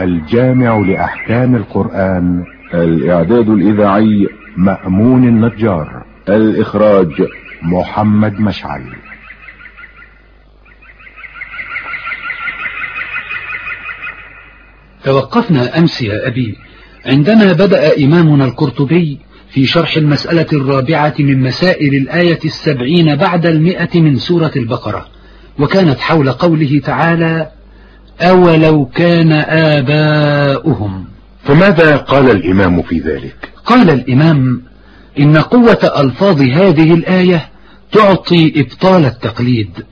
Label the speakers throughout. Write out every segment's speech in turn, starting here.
Speaker 1: الجامع لأحكام القرآن.
Speaker 2: الإعداد الإذاعي
Speaker 1: مأمون النجار.
Speaker 2: الإخراج
Speaker 1: محمد مشعل.
Speaker 3: توقفنا أمس يا أبي. عندما بدأ إمامنا القرطبي في شرح المسألة الرابعة من مسائل الآية السبعين بعد المئة من سورة البقرة وكانت حول قوله تعالى أولو كان آباؤهم.
Speaker 1: فماذا قال الإمام في ذلك؟
Speaker 3: قال الإمام إن قوة ألفاظ هذه الآية تعطي إبطال التقليد.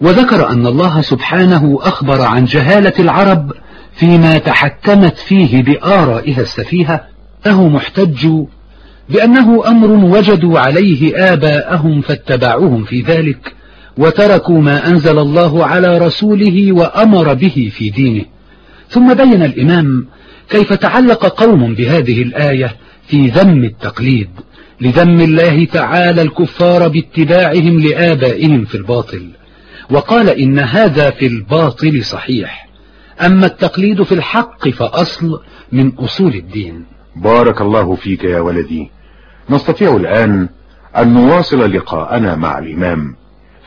Speaker 3: وذكر أن الله سبحانه أخبر عن جهالة العرب فيما تحكمت فيه بآرائها السفيهة. له محتج بأنه أمر وجدوا عليه آباءهم فاتبعوهم في ذلك. وتركوا ما أنزل الله على رسوله وأمر به في دينه. ثم بين الإمام كيف تعلق قوم بهذه الآية في ذم التقليد لذم الله تعالى الكفار باتباعهم لآبائهم في الباطل. وقال إن هذا في الباطل صحيح. أما التقليد في الحق فأصل من أصول الدين.
Speaker 1: بارك الله فيك يا ولدي. نستطيع الآن أن نواصل لقاءنا مع الإمام.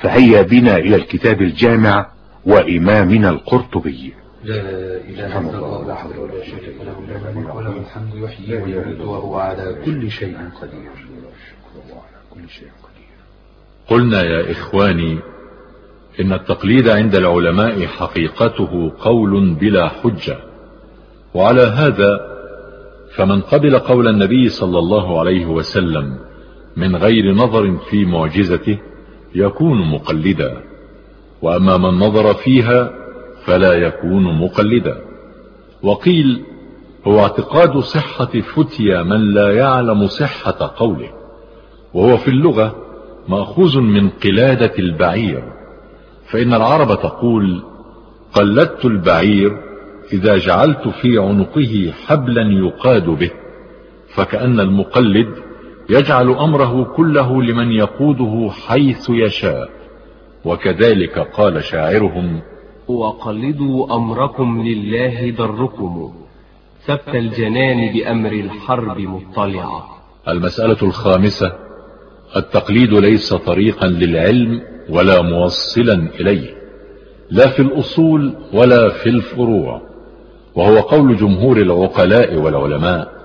Speaker 1: فهيا بنا إلى الكتاب الجامع وإمامنا القرطبي.
Speaker 3: لا إله إلا الله لا حول ولا شريك له وله الحمد يحيي ويميت وهو على كل شيء قدير.
Speaker 4: قلنا يا إخواني إن التقليد عند العلماء حقيقته قول بلا حجة. وعلى هذا فمن قبل قول النبي صلى الله عليه وسلم من غير نظر في معجزته يكون مقلدا وأما من نظر فيها فلا يكون مقلدا. وقيل هو اعتقاد صحة فتيا من لا يعلم صحة قوله وهو في اللغة مأخوذ من قلادة البعير. فإن العرب تقول قلدت البعير إذا جعلت في عنقه حبلا يقاد به فكأن المقلد يجعل أمره كله لمن يقوده حيث يشاء. وكذلك قال شاعرهم
Speaker 5: وقلدوا أمركم لله دركم ثبت الجنان بأمر الحرب مطلعا.
Speaker 4: المسألة الخامسة التقليد ليس طريقا للعلم ولا موصلا إليه لا في الأصول ولا في الفروع وهو قول جمهور العقلاء والعلماء.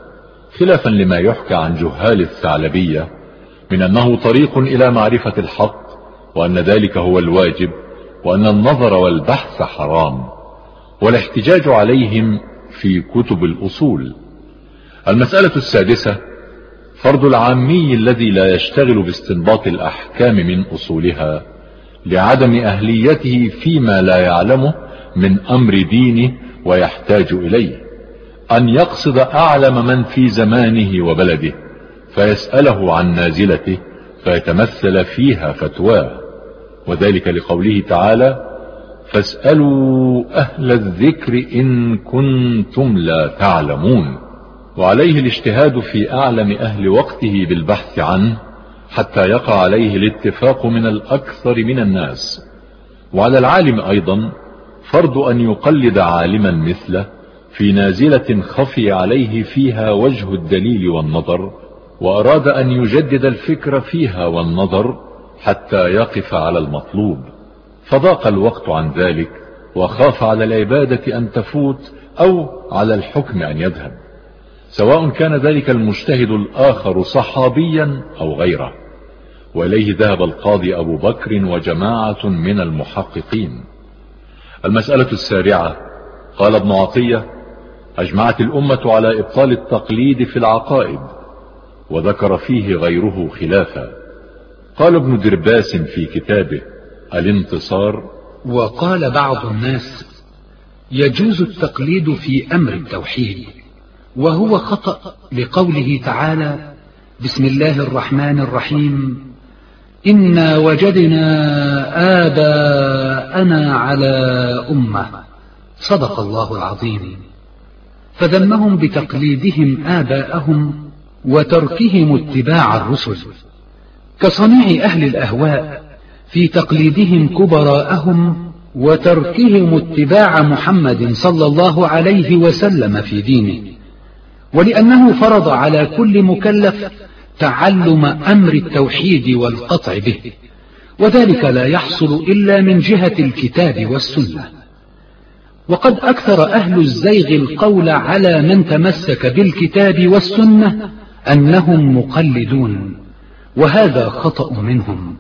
Speaker 4: خلافا لما يحكى عن جهال الثعلبية من أنه طريق إلى معرفة الحق وأن ذلك هو الواجب وأن النظر والبحث حرام والاحتجاج عليهم في كتب الأصول. المسألة السادسة فرض العامي الذي لا يشتغل باستنباط الأحكام من أصولها لعدم أهليته فيما لا يعلمه من أمر دينه ويحتاج إليه. أن يقصد أعلم من في زمانه وبلده فيسأله عن نازلته فيتمثل فيها فتواه وذلك لقوله تعالى فاسألوا أهل الذكر إن كنتم لا تعلمون وعليه الاجتهاد في أعلم أهل وقته بالبحث عنه حتى يقع عليه الاتفاق من الأكثر من الناس. وعلى العالم أيضا فرض أن يقلد عالما مثله في نازلة خفي عليه فيها وجه الدليل والنظر وأراد أن يجدد الفكر فيها والنظر حتى يقف على المطلوب. فضاق الوقت عن ذلك وخاف على العبادة أن تفوت أو على الحكم أن يذهب. سواء كان ذلك المجتهد الآخر صحابيا أو غيره. وإليه ذهب القاضي أبو بكر وجماعة من المحققين. المسألة السارعة قال ابن عطية أجمعت الأمة على إبطال التقليد في العقائد وذكر فيه غيره خلافا. قال ابن درباس في كتابه الانتصار
Speaker 3: وقال بعض الناس يجوز التقليد في أمر التوحيد وهو خطأ لقوله تعالى بسم الله الرحمن الرحيم إنا وجدنا آباءنا على أمة. صدق الله العظيم. فذمهم بتقليدهم آباءهم وتركهم اتباع الرسل. كصنيع أهل الأهواء في تقليدهم كبراءهم وتركهم اتباع محمد صلى الله عليه وسلم في دينه. ولأنه فرض على كل مكلف تعلم أمر التوحيد والقطع به وذلك لا يحصل إلا من جهة الكتاب والسنة. وقد أكثر أهل الزيغ القول على من تمسك بالكتاب والسنة أنهم مقلدون وهذا خطأ منهم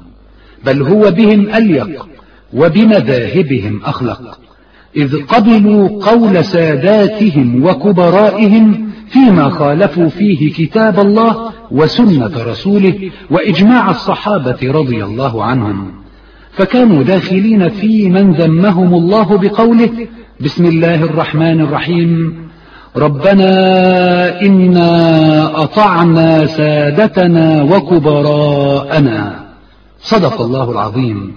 Speaker 3: بل هو بهم أليق وبمذاهبهم أخلق إذ قبلوا قول ساداتهم وكبرائهم فيما خالفوا فيه كتاب الله وسنة رسوله وإجماع الصحابة رضي الله عنهم فكانوا داخلين في من ذمهم الله بقوله بسم الله الرحمن الرحيم. ربنا إنا أطعنا سادتنا وكبراءنا. صدق الله العظيم.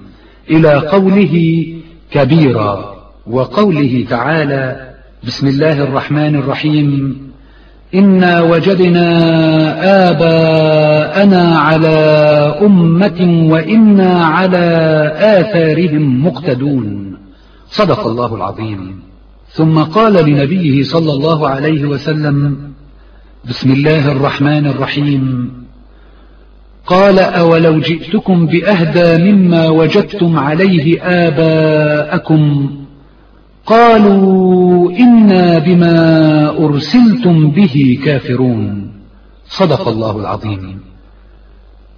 Speaker 3: إلى قوله كبيرا وقوله تعالى بسم الله الرحمن الرحيم. إنا وجدنا آباءنا على أمة وإنا على آثارهم مقتدون. صدق الله العظيم. ثم قال لنبيه صلى الله عليه وسلم بسم الله الرحمن الرحيم. قال أولو جئتكم بأهدى مما وجدتم عليه آباءكم؟ قالوا إنا بما أرسلتم به كافرون. صدق الله العظيم.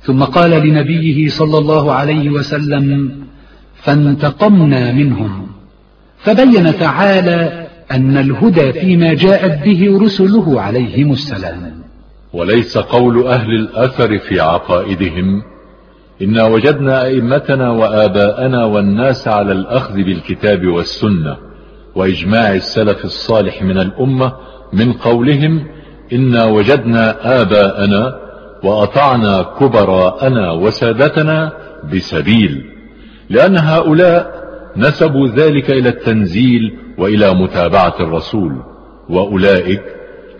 Speaker 3: ثم قال لنبيه صلى الله عليه وسلم فانتقمنا منهم. فبين تعالى أن الهدى فيما جاءت به رسله عليهم السلام.
Speaker 4: وليس قول أهل الأثر في عقائدهم إنا وجدنا أئمتنا وآباءنا والناس على الأخذ بالكتاب والسنة وإجماع السلف الصالح من الأمة من قولهم إنا وجدنا آباءنا وأطعنا كبراءنا وسادتنا بسبيل لأن هؤلاء نسبوا ذلك إلى التنزيل وإلى متابعة الرسول وأولئك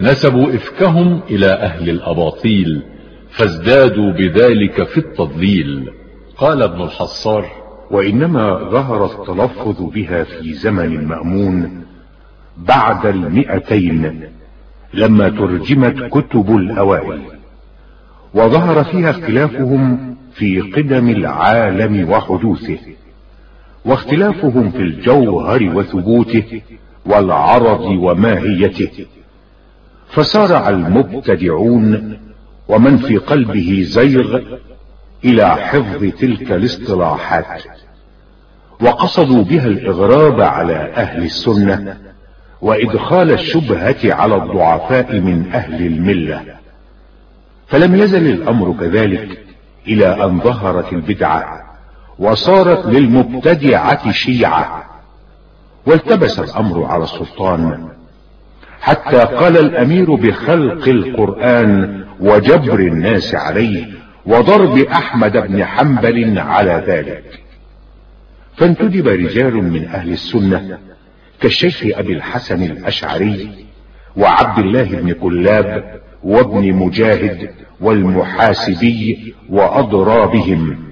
Speaker 4: نسبوا إفكهم إلى أهل الأباطيل فازدادوا بذلك في التضليل. قال ابن الحصار
Speaker 1: وإنما ظهر التلفظ بها في زمن مأمون بعد المئتين لما ترجمت كتب الأوائل وظهر فيها اختلافهم في قدم العالم وحدوثه. واختلافهم في الجوهر وثبوته والعرض وماهيته. فسارع المبتدعون ومن في قلبه زيغ إلى حفظ تلك الاصطلاحات وقصدوا بها الإغراب على أهل السنة وإدخال الشبهة على الضعفاء من أهل الملة. فلم يزل الأمر كذلك إلى أن ظهرت البدعة. وصارت للمبتدعة شيعة. والتبس الأمر على السلطان. حتى قال الأمير بخلق القرآن وجبر الناس عليه وضرب أحمد بن حنبل على ذلك. فانتدب رجال من أهل السنة كالشيخ أبي الحسن الأشعري وعبد الله بن كلاب وابن مجاهد والمحاسبي وأضرابهم.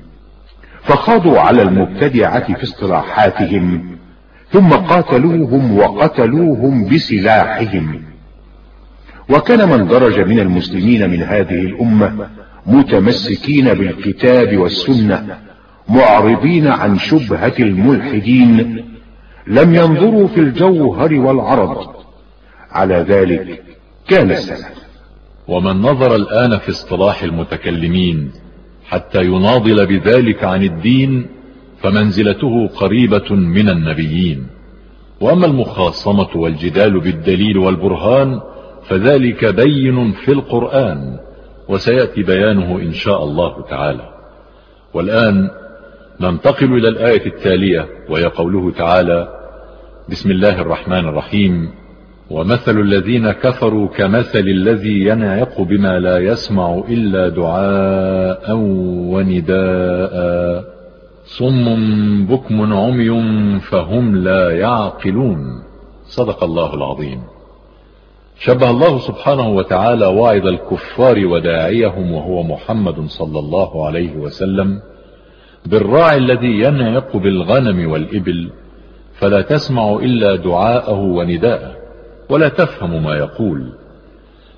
Speaker 1: فخاضوا على المبتدعة في اصطلاحاتهم ثم قاتلوهم وقتلوهم بسلاحهم. وكان من درج من المسلمين من هذه الأمة متمسكين بالكتاب والسنة معرضين عن شبهة الملحدين لم ينظروا في الجوهر والعرض. على ذلك كان السلف.
Speaker 4: ومن نظر الآن في اصطلاح المتكلمين حتى يناضل بذلك عن الدين فمنزلته قريبة من النبيين. وأما المخاصمة والجدال بالدليل والبرهان فذلك بين في القرآن وسيأتي بيانه إن شاء الله تعالى. والآن ننتقل إلى الآية التالية وهي قوله تعالى بسم الله الرحمن الرحيم ومثل الذين كفروا كمثل الذي ينعق بما لا يسمع إلا دعاء ونداء. صم بكم عمي فهم لا يعقلون. صدق الله العظيم. شبه الله سبحانه وتعالى واعظ الكفار وداعيهم وهو محمد صلى الله عليه وسلم. بالراعي الذي ينعق بالغنم والإبل فلا تسمع إلا دعاءه ونداءه. ولا تفهم ما يقول.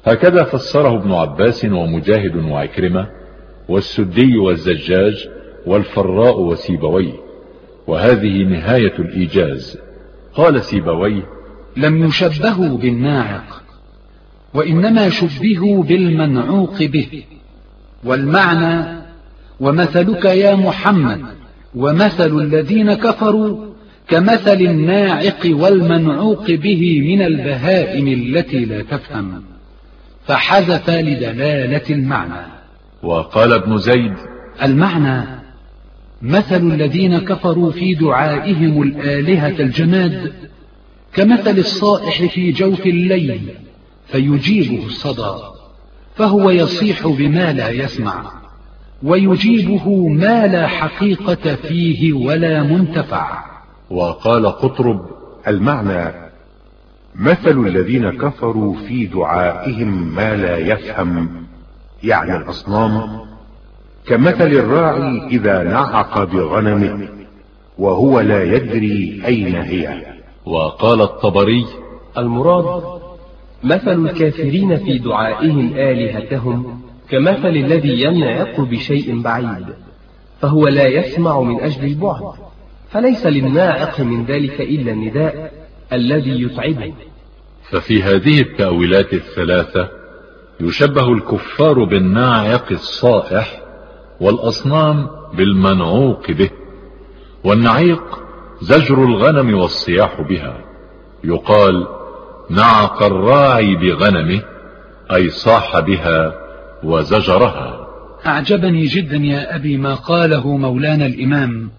Speaker 4: هكذا فسره ابن عباس ومجاهد وعكرمة والسدي والزجاج والفراء وسيبويه. وهذه نهاية الإيجاز. قال سيبويه
Speaker 3: لم يشبهوا بالناعق وإنما شبهوا بالمنعوق به. والمعنى ومثلك يا محمد ومثل الذين كفروا كمثل الناعق والمنعوق به من البهائم التي لا تفهم. فحذف لدلالة المعنى.
Speaker 4: وقال ابن زيد
Speaker 3: المعنى مثل الذين كفروا في دعائهم الآلهة الجماد كمثل الصائح في جوف الليل فيجيبه الصدى فهو يصيح بما لا يسمع ويجيبه ما لا حقيقة فيه ولا منتفع.
Speaker 1: وقال قطرب المعنى مثل الذين كفروا في دعائهم ما لا يفهم يعني الأصنام كمثل الراعي إذا نعق بغنمه وهو لا يدري أين هي.
Speaker 4: وقال الطبري
Speaker 5: المراد مثل الكافرين في دعائهم آلهتهم كمثل الذي ينعق بشيء بعيد فهو لا يسمع من أجل البعد. فليس للناعق من ذلك إلا النداء الذي يتعبه.
Speaker 4: ففي هذه التأويلات الثلاثة يشبه الكفار بالناعق الصائح والأصنام بالمنعوق به والنعيق زجر الغنم والصياح بها. يقال نعق الراعي بغنمه أي صاح بها وزجرها.
Speaker 3: أعجبني جدا يا أبي ما قاله مولانا الإمام.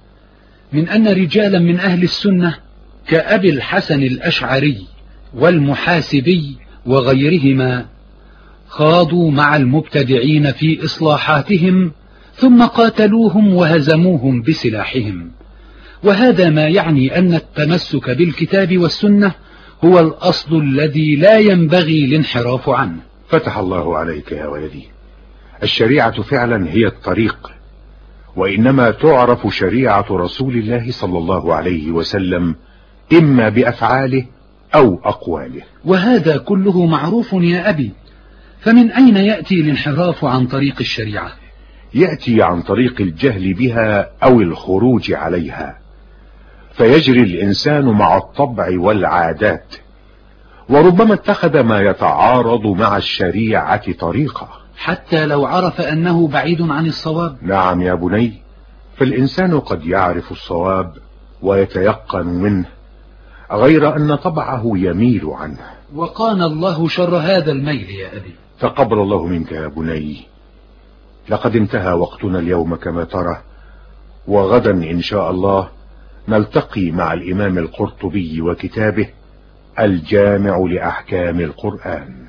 Speaker 3: من أن رجالا من أهل السنة كأبي الحسن الأشعري والمحاسبي وغيرهما خاضوا مع المبتدعين في إصلاحاتهم ثم قاتلوهم وهزموهم بسلاحهم. وهذا ما يعني أن التمسك بالكتاب والسنة هو الأصل الذي لا ينبغي الانحراف عنه.
Speaker 1: فتح الله عليك يا ولدي. الشريعة فعلا هي الطريق وإنما تعرف شريعة رسول الله صلى الله عليه وسلم إما بأفعاله أو أقواله.
Speaker 3: وهذا كله معروف يا أبي. فمن أين يأتي الانحراف عن طريق الشريعة؟
Speaker 1: يأتي عن طريق الجهل بها أو الخروج عليها. فيجري الإنسان مع الطبع والعادات وربما اتخذ ما يتعارض مع الشريعة طريقة.
Speaker 3: حتى لو عرف أنه بعيد عن الصواب.
Speaker 1: نعم يا بني فالإنسان قد يعرف الصواب ويتيقن منه غير أن طبعه يميل عنه.
Speaker 3: وقان الله شر هذا الميل يا أبي.
Speaker 1: تقبل الله منك يا بني. لقد انتهى وقتنا اليوم كما ترى وغدا إن شاء الله نلتقي مع الإمام القرطبي وكتابه الجامع لأحكام القرآن.